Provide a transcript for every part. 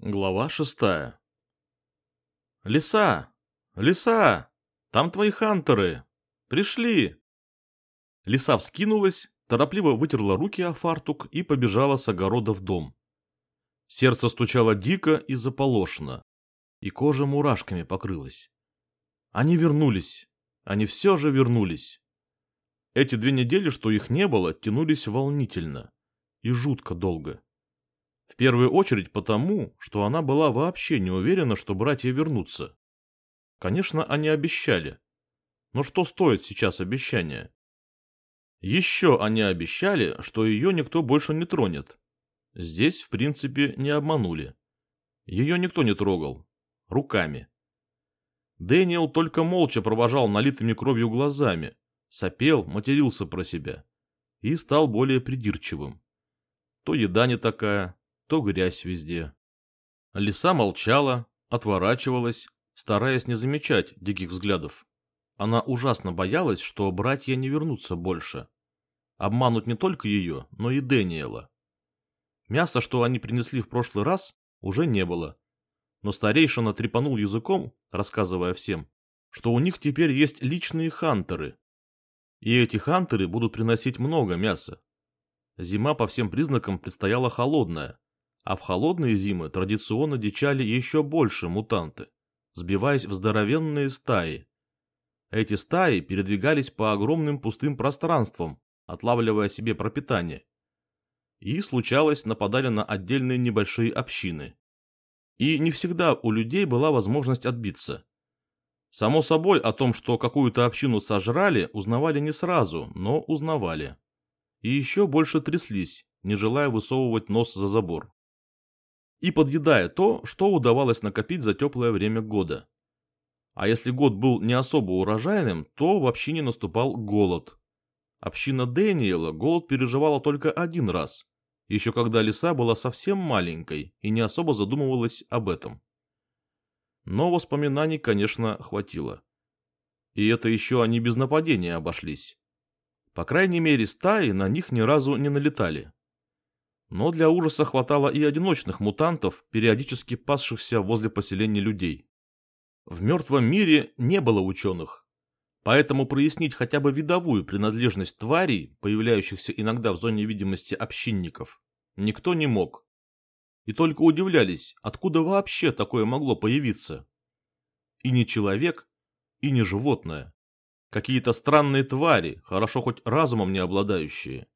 Глава шестая. «Лиса! Лиса! Там твои хантеры! Пришли!» Лиса вскинулась, торопливо вытерла руки о фартук и побежала с огорода в дом. Сердце стучало дико и заполошно, и кожа мурашками покрылась. Они вернулись, они все же вернулись. Эти две недели, что их не было, тянулись волнительно и жутко долго. В первую очередь потому, что она была вообще не уверена, что братья вернутся. Конечно, они обещали. Но что стоит сейчас обещание? Еще они обещали, что ее никто больше не тронет. Здесь, в принципе, не обманули. Ее никто не трогал. Руками. Дэниел только молча провожал налитыми кровью глазами, сопел, матерился про себя и стал более придирчивым. То еда не такая, то грязь везде. Лиса молчала, отворачивалась, стараясь не замечать диких взглядов. Она ужасно боялась, что братья не вернутся больше. Обманут не только ее, но и Дэниела. Мяса, что они принесли в прошлый раз, уже не было. Но старейшина трепанул языком, рассказывая всем, что у них теперь есть личные хантеры. И эти хантеры будут приносить много мяса. Зима по всем признакам предстояла холодная, а в холодные зимы традиционно дичали еще больше мутанты, сбиваясь в здоровенные стаи. Эти стаи передвигались по огромным пустым пространствам, отлавливая себе пропитание. И, случалось, нападали на отдельные небольшие общины. И не всегда у людей была возможность отбиться. Само собой, о том, что какую-то общину сожрали, узнавали не сразу, но узнавали. И еще больше тряслись, не желая высовывать нос за забор и подъедая то, что удавалось накопить за теплое время года. А если год был не особо урожайным, то в общине наступал голод. Община Дэниела голод переживала только один раз, еще когда лиса была совсем маленькой и не особо задумывалась об этом. Но воспоминаний, конечно, хватило. И это еще они без нападения обошлись. По крайней мере, стаи на них ни разу не налетали. Но для ужаса хватало и одиночных мутантов, периодически пасшихся возле поселения людей. В мертвом мире не было ученых, поэтому прояснить хотя бы видовую принадлежность тварей, появляющихся иногда в зоне видимости общинников, никто не мог. И только удивлялись, откуда вообще такое могло появиться. И не человек, и не животное. Какие-то странные твари, хорошо хоть разумом не обладающие.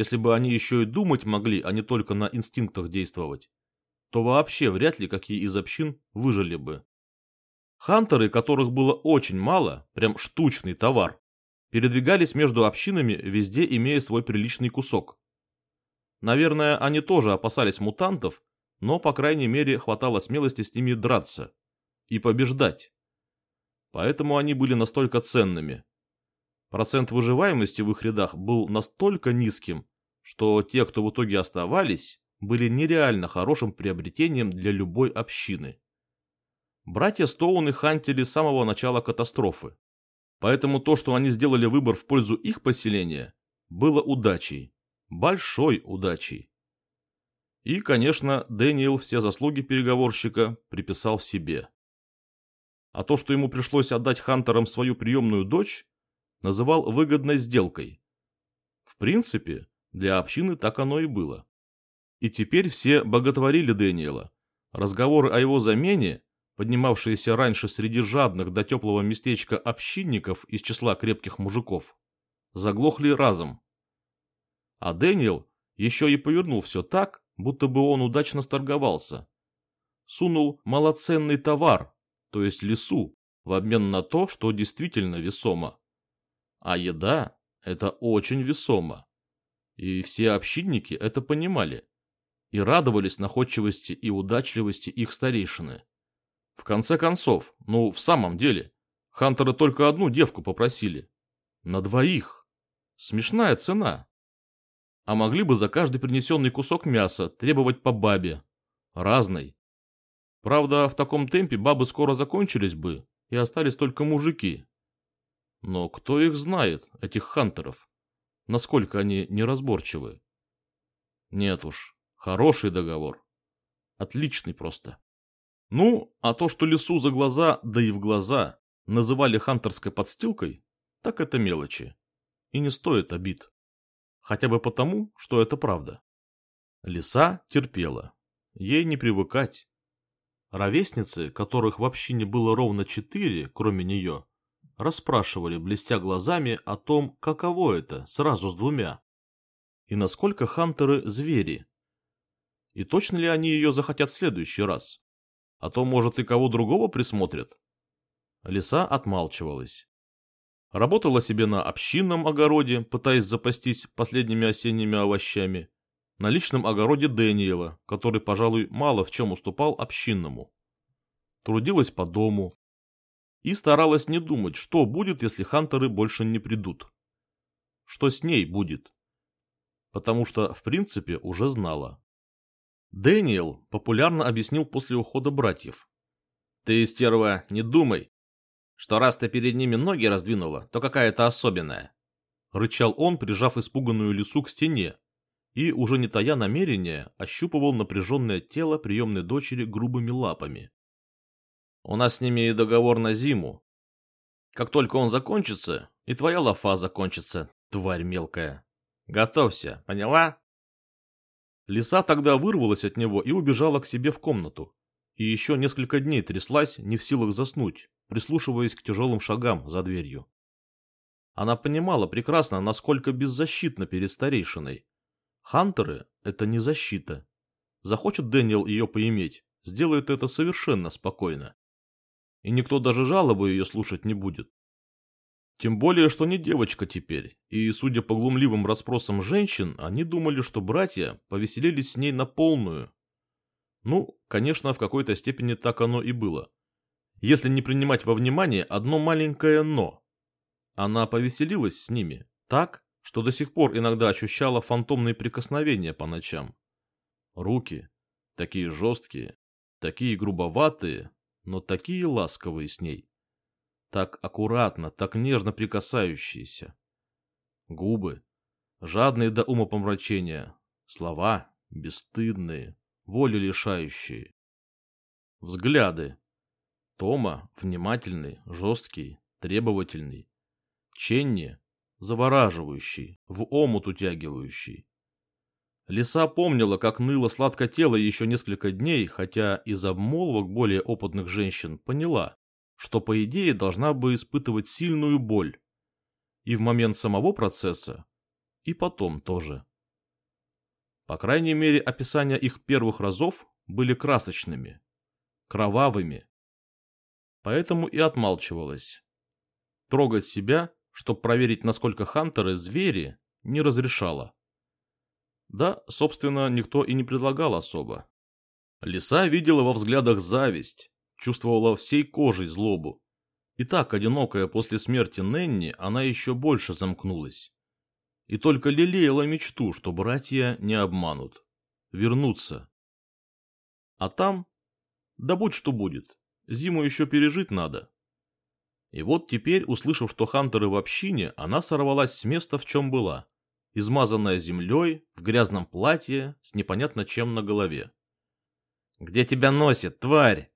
Если бы они еще и думать могли, а не только на инстинктах действовать, то вообще вряд ли какие из общин выжили бы. Хантеры, которых было очень мало, прям штучный товар, передвигались между общинами, везде имея свой приличный кусок. Наверное, они тоже опасались мутантов, но, по крайней мере, хватало смелости с ними драться и побеждать. Поэтому они были настолько ценными. Процент выживаемости в их рядах был настолько низким, что те, кто в итоге оставались, были нереально хорошим приобретением для любой общины. Братья Стоуны хантили с самого начала катастрофы. Поэтому то, что они сделали выбор в пользу их поселения, было удачей. Большой удачей. И, конечно, Дэниел все заслуги переговорщика приписал себе. А то, что ему пришлось отдать Хантерам свою приемную дочь, называл выгодной сделкой. В принципе, для общины так оно и было. И теперь все боготворили Дэниела. Разговоры о его замене, поднимавшиеся раньше среди жадных до теплого местечка общинников из числа крепких мужиков, заглохли разом. А Дэниел еще и повернул все так, будто бы он удачно сторговался. Сунул малоценный товар, то есть лесу, в обмен на то, что действительно весомо. А еда – это очень весомо. И все общинники это понимали и радовались находчивости и удачливости их старейшины. В конце концов, ну в самом деле, хантеры только одну девку попросили. На двоих. Смешная цена. А могли бы за каждый принесенный кусок мяса требовать по бабе. Разной. Правда, в таком темпе бабы скоро закончились бы, и остались только мужики, но кто их знает, этих хантеров? Насколько они неразборчивы? Нет уж, хороший договор. Отличный просто. Ну, а то, что лесу за глаза, да и в глаза, называли хантерской подстилкой, так это мелочи. И не стоит обид. Хотя бы потому, что это правда. Лиса терпела. Ей не привыкать. Ровесницы, которых вообще не было ровно четыре, кроме нее, расспрашивали, блестя глазами, о том, каково это, сразу с двумя. И насколько хантеры – звери. И точно ли они ее захотят в следующий раз? А то, может, и кого другого присмотрят? Лиса отмалчивалась. Работала себе на общинном огороде, пытаясь запастись последними осенними овощами. На личном огороде Дэниела, который, пожалуй, мало в чем уступал общинному. Трудилась по дому. И старалась не думать, что будет, если хантеры больше не придут. Что с ней будет. Потому что, в принципе, уже знала. Дэниел популярно объяснил после ухода братьев. «Ты, стерва, не думай, что раз ты перед ними ноги раздвинула, то какая-то особенная. Рычал он, прижав испуганную лису к стене, и, уже не тая намерения, ощупывал напряженное тело приемной дочери грубыми лапами. У нас с ними и договор на зиму. Как только он закончится, и твоя лафа закончится, тварь мелкая. Готовься, поняла? Лиса тогда вырвалась от него и убежала к себе в комнату. И еще несколько дней тряслась, не в силах заснуть, прислушиваясь к тяжелым шагам за дверью. Она понимала прекрасно, насколько беззащитна перед старейшиной. Хантеры — это не защита. Захочет Дэниел ее поиметь, сделает это совершенно спокойно. И никто даже жалобы ее слушать не будет. Тем более, что не девочка теперь, и, судя по глумливым расспросам женщин, они думали, что братья повеселились с ней на полную. Ну, конечно, в какой-то степени так оно и было если не принимать во внимание одно маленькое «но». Она повеселилась с ними так, что до сих пор иногда ощущала фантомные прикосновения по ночам. Руки, такие жесткие, такие грубоватые, но такие ласковые с ней. Так аккуратно, так нежно прикасающиеся. Губы, жадные до умопомрачения, слова, бесстыдные, воли лишающие. Взгляды, Тома внимательный, жесткий, требовательный. Ченни завораживающий, в омут утягивающий. Лиса помнила, как ныло сладко тело еще несколько дней, хотя из обмолвок более опытных женщин поняла, что по идее должна бы испытывать сильную боль. И в момент самого процесса, и потом тоже. По крайней мере, описания их первых разов были красочными, кровавыми, поэтому и отмалчивалась. Трогать себя, чтобы проверить, насколько хантеры звери, не разрешала. Да, собственно, никто и не предлагал особо. Лиса видела во взглядах зависть, чувствовала всей кожей злобу. И так, одинокая после смерти Ненни, она еще больше замкнулась. И только лелеяла мечту, что братья не обманут. Вернуться. А там, да будь что будет. Зиму еще пережить надо. И вот теперь, услышав, что хантеры в общине, она сорвалась с места, в чем была. Измазанная землей, в грязном платье, с непонятно чем на голове. «Где тебя носит, тварь?»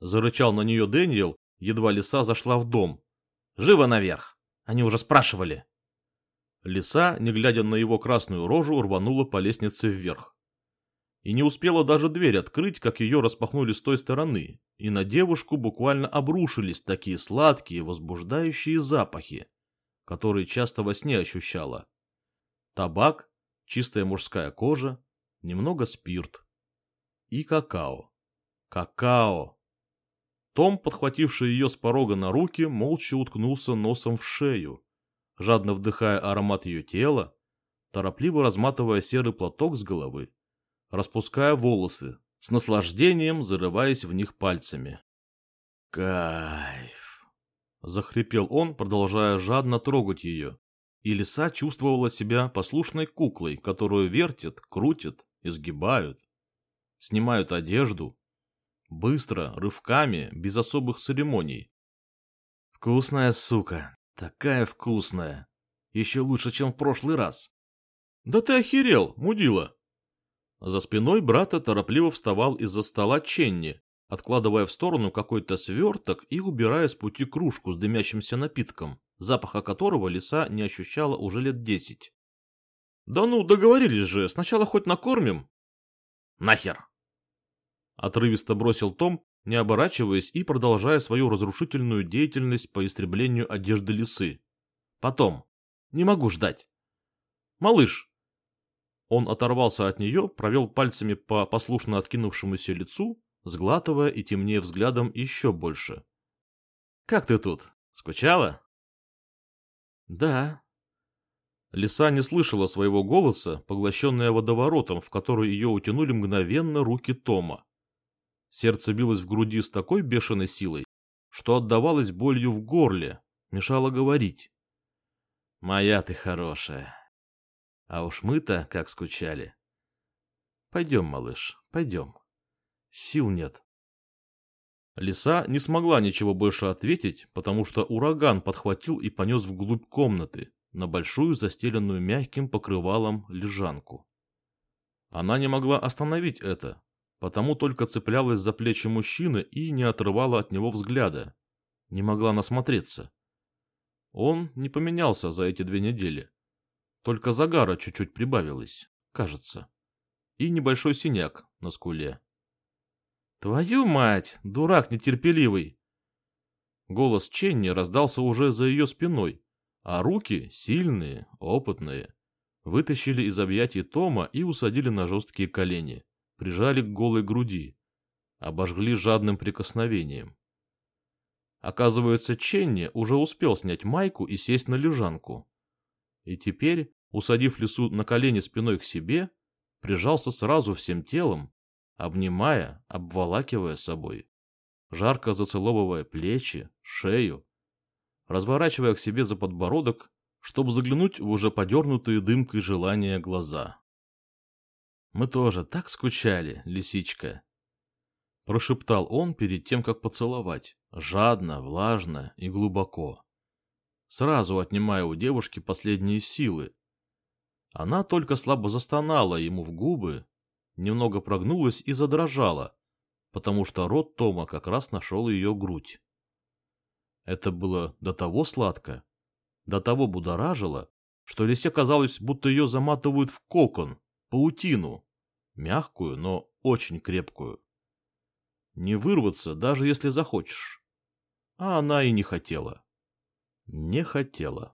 Зарычал на нее Дэниел, едва лиса зашла в дом. «Живо наверх! Они уже спрашивали!» Лиса, не глядя на его красную рожу, рванула по лестнице вверх и не успела даже дверь открыть, как ее распахнули с той стороны, и на девушку буквально обрушились такие сладкие, возбуждающие запахи, которые часто во сне ощущала. Табак, чистая мужская кожа, немного спирт и какао. Какао! Том, подхвативший ее с порога на руки, молча уткнулся носом в шею, жадно вдыхая аромат ее тела, торопливо разматывая серый платок с головы распуская волосы, с наслаждением зарываясь в них пальцами. «Кайф!» — захрипел он, продолжая жадно трогать ее. И лиса чувствовала себя послушной куклой, которую вертят, крутят, изгибают. Снимают одежду. Быстро, рывками, без особых церемоний. «Вкусная сука! Такая вкусная! Еще лучше, чем в прошлый раз!» «Да ты охерел, мудила!» За спиной брата торопливо вставал из-за стола Ченни, откладывая в сторону какой-то сверток и убирая с пути кружку с дымящимся напитком, запаха которого лиса не ощущала уже лет десять. «Да ну, договорились же, сначала хоть накормим». «Нахер!» Отрывисто бросил Том, не оборачиваясь и продолжая свою разрушительную деятельность по истреблению одежды лисы. «Потом. Не могу ждать». «Малыш!» Он оторвался от нее, провел пальцами по послушно откинувшемуся лицу, сглатывая и темнее взглядом еще больше. «Как ты тут? Скучала?» «Да». Лиса не слышала своего голоса, поглощенная водоворотом, в который ее утянули мгновенно руки Тома. Сердце билось в груди с такой бешеной силой, что отдавалось болью в горле, мешало говорить. «Моя ты хорошая. А уж мы-то как скучали. Пойдем, малыш, пойдем. Сил нет». Лиса не смогла ничего больше ответить, потому что ураган подхватил и понес вглубь комнаты, на большую застеленную мягким покрывалом лежанку. Она не могла остановить это, потому только цеплялась за плечи мужчины и не отрывала от него взгляда. Не могла насмотреться. Он не поменялся за эти две недели. Только загара чуть-чуть прибавилось, кажется. И небольшой синяк на скуле. «Твою мать, дурак нетерпеливый!» Голос Ченни раздался уже за ее спиной, а руки, сильные, опытные, вытащили из объятий Тома и усадили на жесткие колени, прижали к голой груди, обожгли жадным прикосновением. Оказывается, Ченни уже успел снять майку и сесть на лежанку. И теперь, усадив лису на колени спиной к себе, прижался сразу всем телом обнимая, обволакивая собой, жарко зацеловывая плечи, шею, разворачивая к себе за подбородок, чтобы заглянуть в уже подернутые дымкой желания глаза. «Мы тоже так скучали, лисичка!» Прошептал он перед тем, как поцеловать, жадно, влажно и глубоко. Сразу отнимая у девушки последние силы. Она только слабо застонала ему в губы, немного прогнулась и задрожала, потому что рот Тома как раз нашел ее грудь. Это было до того сладко, до того будоражило, что Лисе казалось, будто ее заматывают в кокон, паутину, мягкую, но очень крепкую. Не вырваться, даже если захочешь. А она и не хотела. Не хотела.